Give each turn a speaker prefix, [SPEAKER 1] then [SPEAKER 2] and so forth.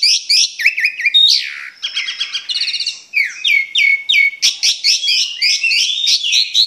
[SPEAKER 1] you